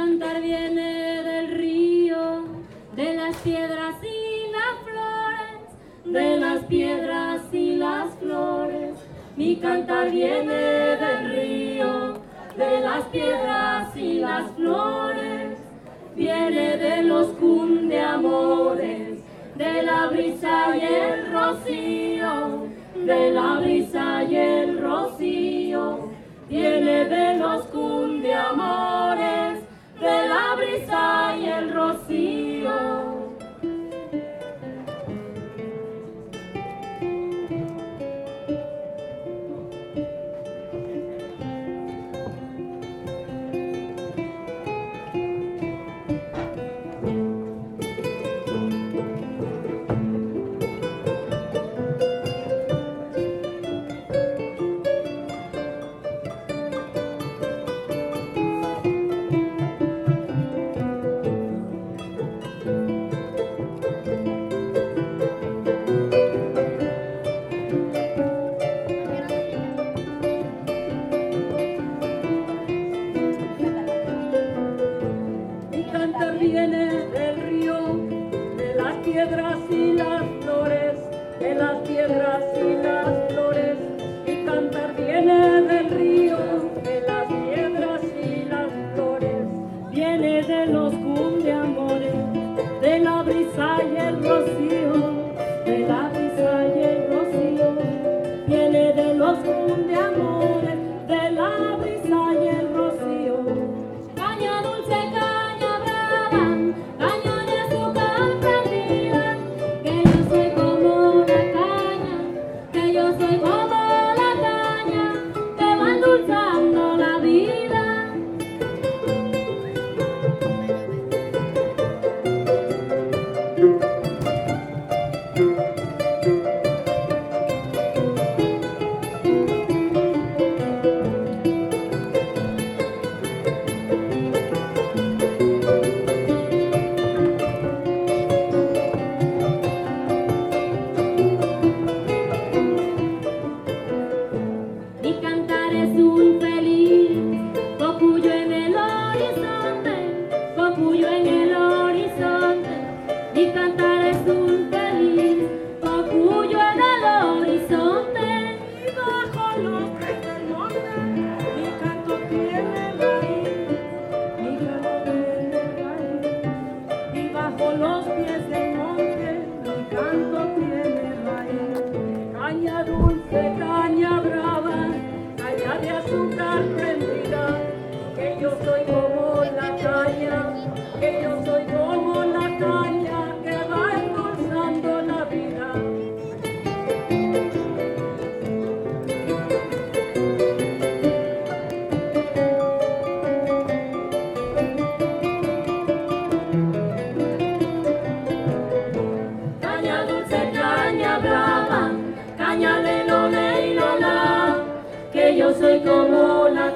cantar viene del río, de las piedras y las flores, de las piedras y las flores. Mi cantar viene del río, de las piedras y las flores. Viene de los cunde amores, de la brisa y el rocío, de la brisa y el rocío. Viene de los cunde viene del río, de las piedras y las flores, de las piedras y las flores. Yo soy como la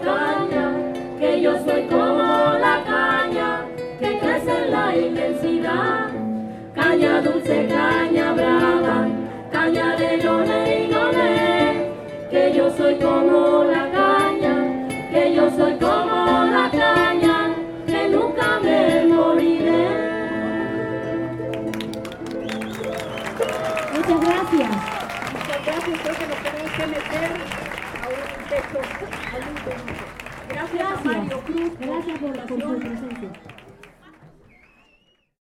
que yo soy como la caña, que crece en la inmensidad. Caña dulce, caña brava, caña de lola y lola, que yo soy como la caña, que yo soy como la caña, que nunca me moriré. Muchas gracias. Muchas gracias, creo que nos tenemos que meter a un texto, a un texto. Gracias, a Mario Cruz. Gracias por, su presencia.